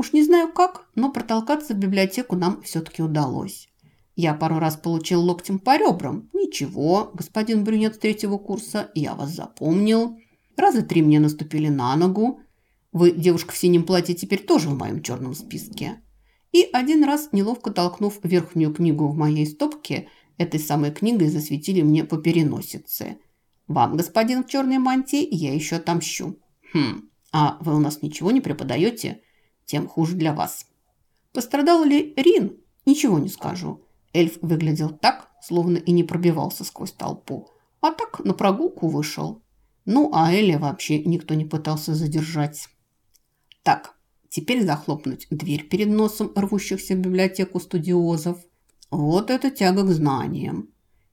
Уж не знаю как, но протолкаться в библиотеку нам все-таки удалось. Я пару раз получил локтем по ребрам. Ничего, господин брюнет с третьего курса, я вас запомнил. Раза три мне наступили на ногу. Вы, девушка в синем платье, теперь тоже в моем черном списке. И один раз, неловко толкнув верхнюю книгу в моей стопке, этой самой книгой засветили мне по переносице. Вам, господин в черной мантии, я еще отомщу. Хм, а вы у нас ничего не преподаете? Тем хуже для вас. Пострадал ли Рин? Ничего не скажу. Эльф выглядел так, словно и не пробивался сквозь толпу. А так на прогулку вышел. Ну, а Эля вообще никто не пытался задержать. Так, теперь захлопнуть дверь перед носом рвущихся в библиотеку студиозов. Вот это тяга к знаниям.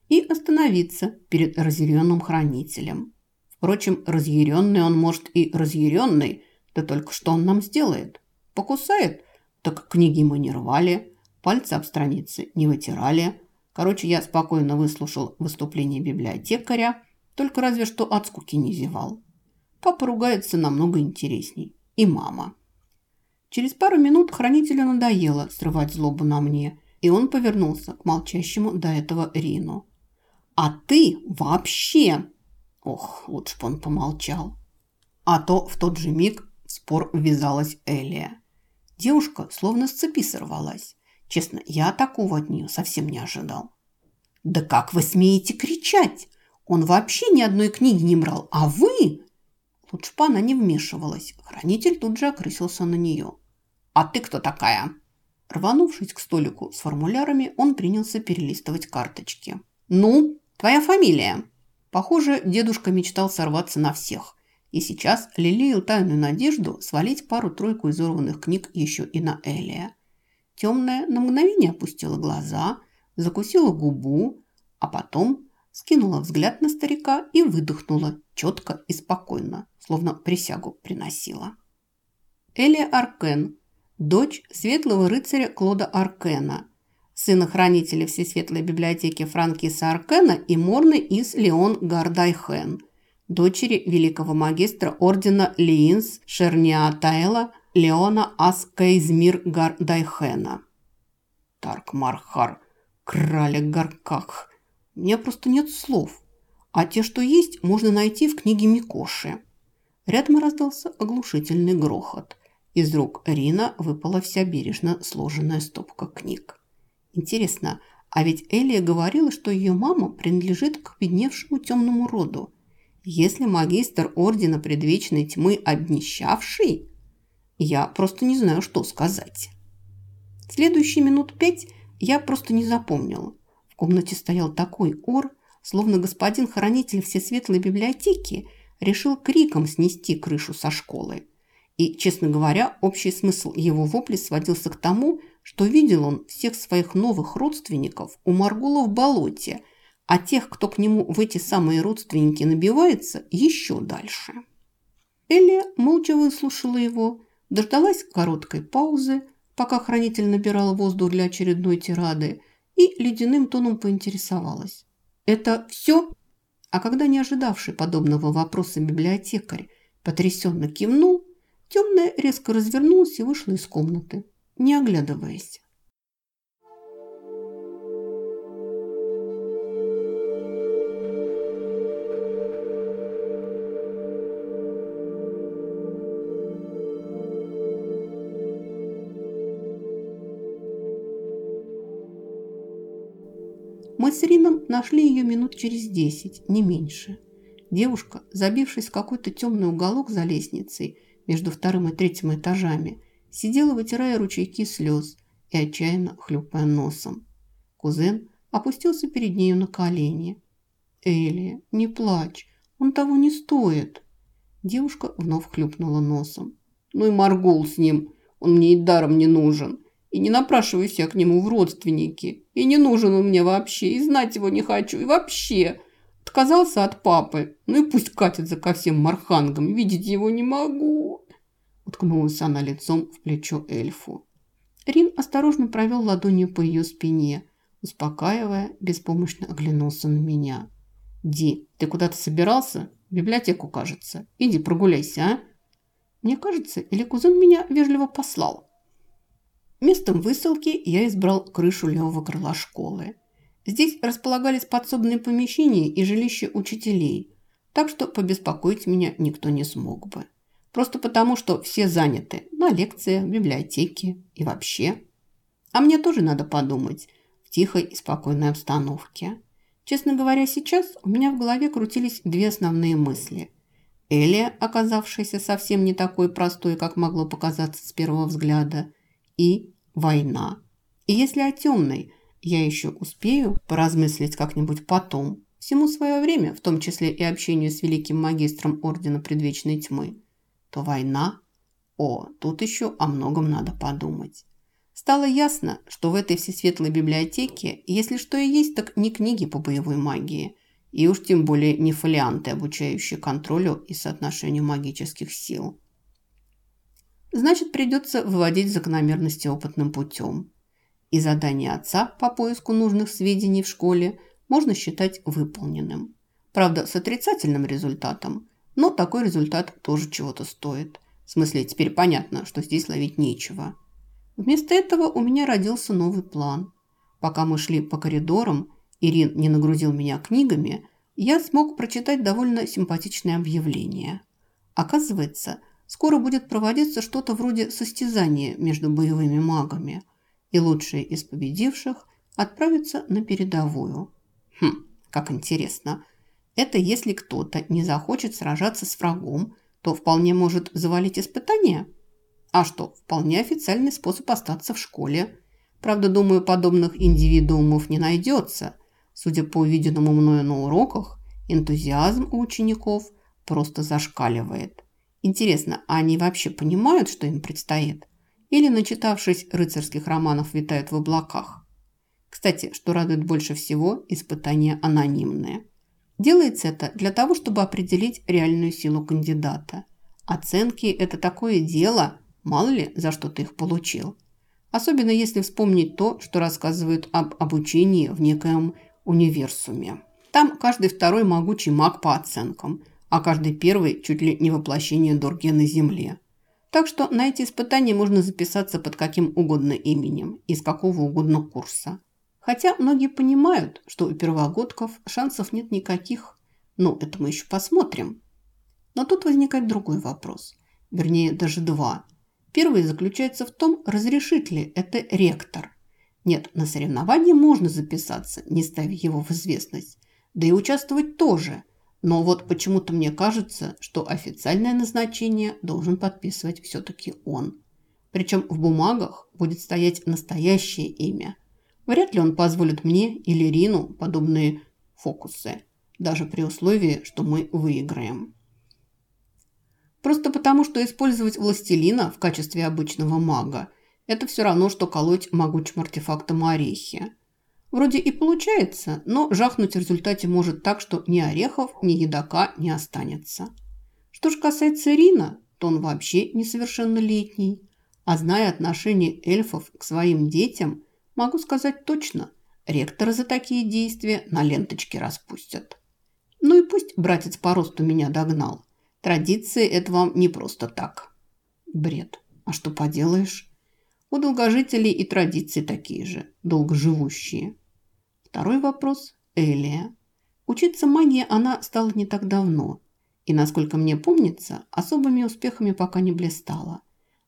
И остановиться перед разъяренным хранителем. Впрочем, разъяренный он может и разъяренный, да только что он нам сделает? Покусает? Так книги мы не рвали, пальцы об страницы не вытирали. Короче, я спокойно выслушал выступление библиотекаря, только разве что от скуки не зевал. Папа ругается намного интересней. И мама. Через пару минут хранителю надоело срывать злобу на мне, и он повернулся к молчащему до этого Рину. «А ты вообще...» Ох, лучше бы он помолчал. А то в тот же миг спор ввязалась Элия. Девушка словно с цепи сорвалась. Честно, я такого от нее совсем не ожидал. «Да как вы смеете кричать? Он вообще ни одной книги не брал, а вы...» Лучше бы она не вмешивалась. Хранитель тут же окрысился на нее. «А ты кто такая?» Рванувшись к столику с формулярами, он принялся перелистывать карточки. «Ну, твоя фамилия?» Похоже, дедушка мечтал сорваться на всех. И сейчас лелеял тайную надежду свалить пару-тройку изорванных книг еще и на Элия. Темная на мгновение опустила глаза, закусила губу, а потом скинула взгляд на старика и выдохнула четко и спокойно, словно присягу приносила. Элия Аркен, дочь светлого рыцаря Клода Аркена, сына хранителя Всесветлой библиотеки Франкиса Аркена и Морны из Леон Гардайхен, дочери великого магистра ордена Лиинс Шерниатаэла Леона Аскайзмир Гардайхена. Тарк-Мархар, краля Гарках. У меня просто нет слов. А те, что есть, можно найти в книге Микоши. Рядом раздался оглушительный грохот. Из рук Рина выпала вся бережно сложенная стопка книг. Интересно, а ведь Элия говорила, что ее мама принадлежит к бедневшему темному роду. Если магистр Ордена Предвечной Тьмы обнищавший, я просто не знаю, что сказать. Следующие минут пять я просто не запомнила. В комнате стоял такой ор, словно господин хранитель Всесветлой библиотеки решил криком снести крышу со школы. И, честно говоря, общий смысл его вопли сводился к тому, что видел он всех своих новых родственников у Маргула в болоте, а тех, кто к нему в эти самые родственники набивается, еще дальше. Элли молча выслушала его, Дождалась короткой паузы, пока хранитель набирал воздух для очередной тирады, и ледяным тоном поинтересовалась. «Это все?» А когда не ожидавший подобного вопроса библиотекарь потрясенно кивнул, темная резко развернулась и вышла из комнаты, не оглядываясь. Мы с Рином нашли ее минут через десять, не меньше. Девушка, забившись в какой-то темный уголок за лестницей между вторым и третьим этажами, сидела, вытирая ручейки слез и отчаянно хлюпая носом. Кузен опустился перед нею на колени. «Элли, не плачь, он того не стоит!» Девушка вновь хлюпнула носом. «Ну и Маргул с ним, он мне и даром не нужен!» И не напрашиваюсь я к нему в родственники. И не нужен он мне вообще, и знать его не хочу, и вообще. Отказался от папы. Ну и пусть катится ко всем мархангам, видеть его не могу. Уткнулась она лицом в плечо эльфу. Рин осторожно провел ладонью по ее спине, успокаивая, беспомощно оглянулся на меня. «Ди, ты куда-то собирался? В библиотеку, кажется. Иди прогуляйся, а?» Мне кажется, или кузен меня вежливо послал. Местом высылки я избрал крышу левого крыла школы. Здесь располагались подсобные помещения и жилища учителей, так что побеспокоить меня никто не смог бы. Просто потому, что все заняты на лекциях, библиотеке и вообще. А мне тоже надо подумать в тихой и спокойной обстановке. Честно говоря, сейчас у меня в голове крутились две основные мысли. Элия, оказавшаяся совсем не такой простой, как могло показаться с первого взгляда, и война. И если о темной я еще успею поразмыслить как-нибудь потом, всему свое время, в том числе и общению с великим магистром Ордена Предвечной Тьмы, то война... О, тут еще о многом надо подумать. Стало ясно, что в этой всесветлой библиотеке, если что и есть, так не книги по боевой магии, и уж тем более не фолианты, обучающие контролю и соотношению магических сил. Значит, придется выводить закономерности опытным путем. И задание отца по поиску нужных сведений в школе можно считать выполненным. Правда, с отрицательным результатом, но такой результат тоже чего-то стоит. В смысле, теперь понятно, что здесь ловить нечего. Вместо этого у меня родился новый план. Пока мы шли по коридорам, Ирин не нагрузил меня книгами, я смог прочитать довольно симпатичное объявление. Оказывается, скоро будет проводиться что-то вроде состязания между боевыми магами, и лучшие из победивших отправятся на передовую. Хм, как интересно. Это если кто-то не захочет сражаться с врагом, то вполне может завалить испытание – а что, вполне официальный способ остаться в школе. Правда, думаю, подобных индивидуумов не найдется. Судя по увиденному мною на уроках, энтузиазм у учеников просто зашкаливает. Интересно, а они вообще понимают, что им предстоит? Или, начитавшись рыцарских романов, витают в облаках? Кстати, что радует больше всего, испытания анонимные. Делается это для того, чтобы определить реальную силу кандидата. Оценки – это такое дело – Мало ли, за что ты их получил. Особенно если вспомнить то, что рассказывают об обучении в некоем универсуме. Там каждый второй могучий маг по оценкам, а каждый первый чуть ли не воплощение Дорге на Земле. Так что на эти испытания можно записаться под каким угодно именем, из какого угодно курса. Хотя многие понимают, что у первогодков шансов нет никаких. Ну, это мы еще посмотрим. Но тут возникает другой вопрос. Вернее, даже два – Первый заключается в том, разрешит ли это ректор. Нет, на соревнования можно записаться, не ставя его в известность. Да и участвовать тоже. Но вот почему-то мне кажется, что официальное назначение должен подписывать все-таки он. Причем в бумагах будет стоять настоящее имя. Вряд ли он позволит мне или Рину подобные фокусы, даже при условии, что мы выиграем. Просто потому, что использовать властелина в качестве обычного мага – это все равно, что колоть могучим артефактом орехи. Вроде и получается, но жахнуть в результате может так, что ни орехов, ни едока не останется. Что же касается Рина, то он вообще несовершеннолетний. А зная отношение эльфов к своим детям, могу сказать точно, ректора за такие действия на ленточке распустят. Ну и пусть братец по росту меня догнал. Традиции – это вам не просто так. Бред. А что поделаешь? У долгожителей и традиции такие же, долгоживущие. Второй вопрос – Элия. Учиться магии она стала не так давно. И, насколько мне помнится, особыми успехами пока не блистала.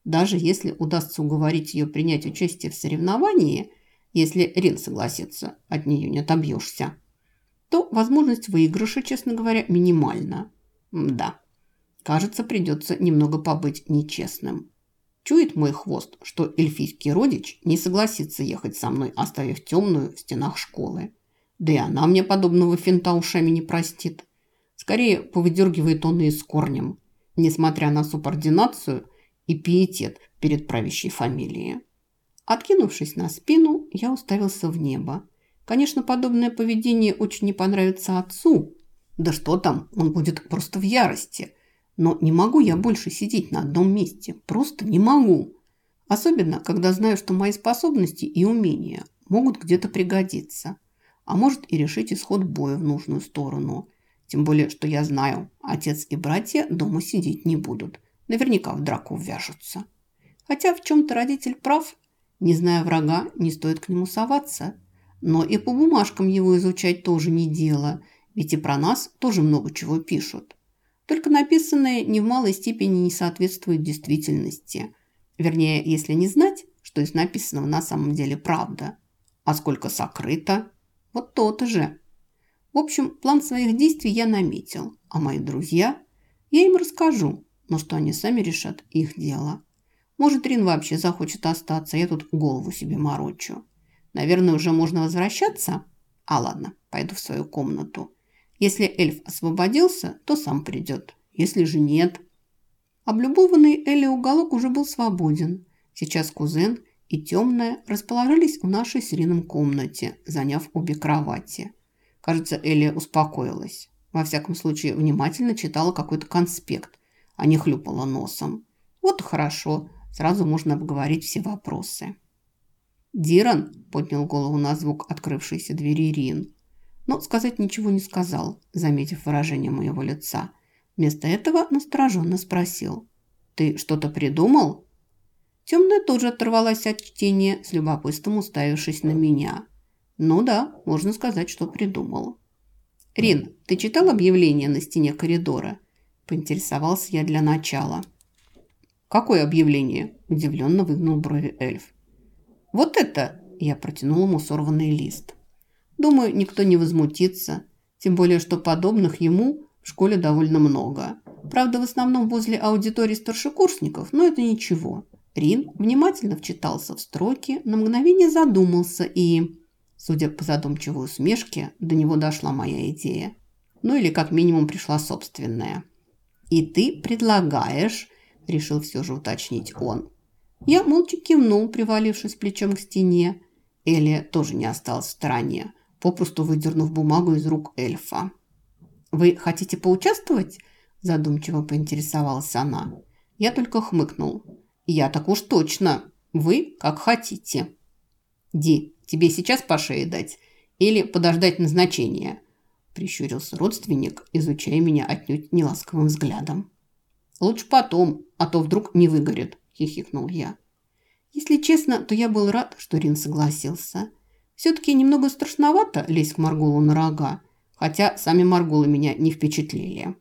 Даже если удастся уговорить ее принять участие в соревновании, если Рин согласится, от нее не отобьешься, то возможность выигрыша, честно говоря, минимальна. Да. Кажется, придется немного побыть нечестным. Чует мой хвост, что эльфийский родич не согласится ехать со мной, оставив темную в стенах школы. Да и она мне подобного финта ушами не простит. Скорее, повыдергивает он и с корнем, несмотря на субординацию и пиетет перед правящей фамилией. Откинувшись на спину, я уставился в небо. Конечно, подобное поведение очень не понравится отцу. Да что там, он будет просто в ярости – но не могу я больше сидеть на одном месте. Просто не могу. Особенно, когда знаю, что мои способности и умения могут где-то пригодиться. А может и решить исход боя в нужную сторону. Тем более, что я знаю, отец и братья дома сидеть не будут. Наверняка в драку ввяжутся. Хотя в чем-то родитель прав. Не зная врага, не стоит к нему соваться. Но и по бумажкам его изучать тоже не дело, ведь и про нас тоже много чего пишут. Только написанное не в малой степени не соответствует действительности. Вернее, если не знать, что из написанного на самом деле правда. А сколько сокрыто? Вот то-то же. В общем, план своих действий я наметил. А мои друзья? Я им расскажу. Но что они сами решат, их дело. Может, Рин вообще захочет остаться, я тут голову себе морочу. Наверное, уже можно возвращаться? А ладно, пойду в свою комнату. Если эльф освободился, то сам придет. Если же нет... Облюбованный Элли уголок уже был свободен. Сейчас кузен и темная расположились в нашей с комнате, заняв обе кровати. Кажется, Элли успокоилась. Во всяком случае, внимательно читала какой-то конспект, а не хлюпала носом. Вот и хорошо, сразу можно обговорить все вопросы. «Диран!» – поднял голову на звук открывшейся двери Рин но сказать ничего не сказал, заметив выражение моего лица. Вместо этого настороженно спросил. «Ты что-то придумал?» Темная тоже оторвалась от чтения, с любопытством уставившись на меня. «Ну да, можно сказать, что придумал». «Рин, ты читал объявление на стене коридора?» Поинтересовался я для начала. «Какое объявление?» – удивленно выгнул брови эльф. «Вот это!» – я протянул ему сорванный лист. Думаю, никто не возмутится. Тем более, что подобных ему в школе довольно много. Правда, в основном возле аудитории старшекурсников, но это ничего. Рин внимательно вчитался в строки, на мгновение задумался и, судя по задумчивой усмешке, до него дошла моя идея. Ну или как минимум пришла собственная. «И ты предлагаешь», – решил все же уточнить он. Я молча кивнул, привалившись плечом к стене. Элия тоже не осталась в стороне попросту выдернув бумагу из рук эльфа. «Вы хотите поучаствовать?» – задумчиво поинтересовалась она. Я только хмыкнул. «Я так уж точно. Вы как хотите». «Ди, тебе сейчас по шее дать или подождать назначения?» – прищурился родственник, изучая меня отнюдь неласковым взглядом. «Лучше потом, а то вдруг не выгорит», – хихикнул я. Если честно, то я был рад, что Рин согласился – все-таки немного страшновато лезть к Маргулу на рога, хотя сами Маргулы меня не впечатлили.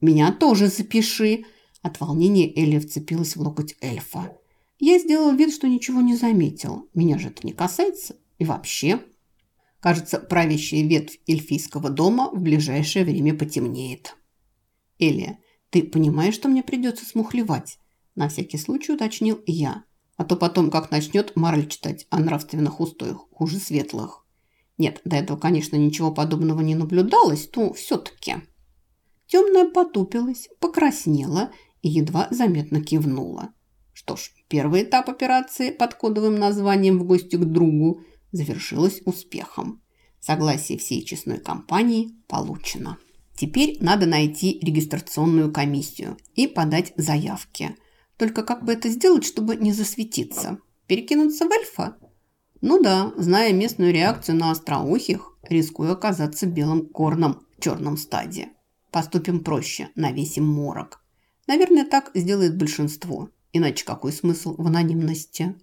«Меня тоже запиши!» От волнения Элли вцепилась в локоть эльфа. Я сделал вид, что ничего не заметил. Меня же это не касается. И вообще... Кажется, правящая ветвь эльфийского дома в ближайшее время потемнеет. Элия, ты понимаешь, что мне придется смухлевать? На всякий случай уточнил я. А то потом, как начнет Марль читать о нравственных устоях, хуже светлых. Нет, до этого, конечно, ничего подобного не наблюдалось, но все-таки. Темная потупилась, покраснела и едва заметно кивнула. Что ж, первый этап операции под кодовым названием «В гости к другу» завершилась успехом. Согласие всей честной компании получено. Теперь надо найти регистрационную комиссию и подать заявки – только как бы это сделать, чтобы не засветиться? Перекинуться в эльфа? Ну да, зная местную реакцию на остроухих, рискую оказаться белым корном в черном стаде. Поступим проще, навесим морок. Наверное, так сделает большинство. Иначе какой смысл в анонимности?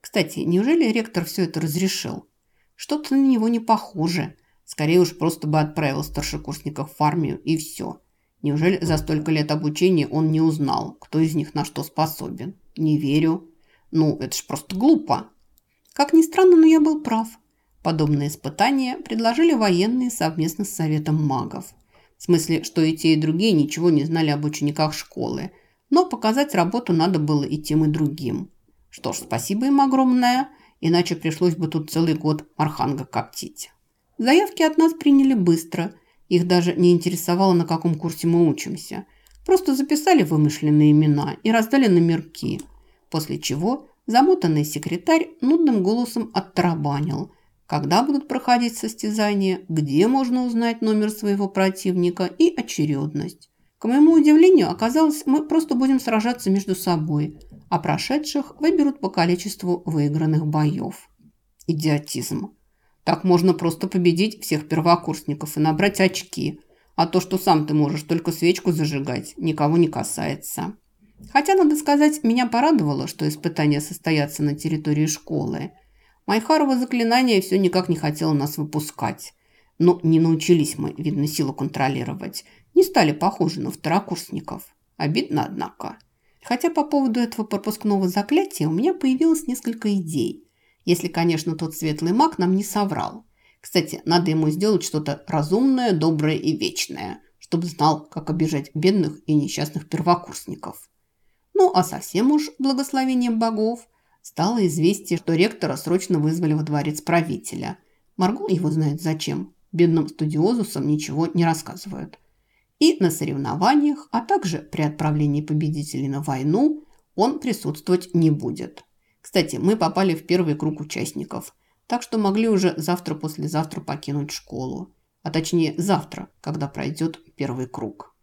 Кстати, неужели ректор все это разрешил? Что-то на него не похоже. Скорее уж просто бы отправил старшекурсников в армию и все. Неужели за столько лет обучения он не узнал, кто из них на что способен? Не верю. Ну, это ж просто глупо. Как ни странно, но я был прав. Подобные испытания предложили военные совместно с Советом магов. В смысле, что и те, и другие ничего не знали об учениках школы. Но показать работу надо было и тем, и другим. Что ж, спасибо им огромное, иначе пришлось бы тут целый год арханга коптить. Заявки от нас приняли быстро – их даже не интересовало, на каком курсе мы учимся. Просто записали вымышленные имена и раздали номерки. После чего замотанный секретарь нудным голосом оттарабанил. Когда будут проходить состязания, где можно узнать номер своего противника и очередность. К моему удивлению, оказалось, мы просто будем сражаться между собой, а прошедших выберут по количеству выигранных боев. Идиотизм. Так можно просто победить всех первокурсников и набрать очки. А то, что сам ты можешь только свечку зажигать, никого не касается. Хотя, надо сказать, меня порадовало, что испытания состоятся на территории школы. Майхарова заклинание все никак не хотело нас выпускать. Но не научились мы, видно, силу контролировать. Не стали похожи на второкурсников. Обидно, однако. Хотя по поводу этого пропускного заклятия у меня появилось несколько идей. Если, конечно, тот светлый маг нам не соврал. Кстати, надо ему сделать что-то разумное, доброе и вечное, чтобы знал, как обижать бедных и несчастных первокурсников. Ну, а совсем уж благословением богов стало известие, что ректора срочно вызвали во дворец правителя. Маргул его знает зачем. Бедным студиозусам ничего не рассказывают. И на соревнованиях, а также при отправлении победителей на войну он присутствовать не будет. Кстати, мы попали в первый круг участников, так что могли уже завтра-послезавтра покинуть школу. А точнее завтра, когда пройдет первый круг.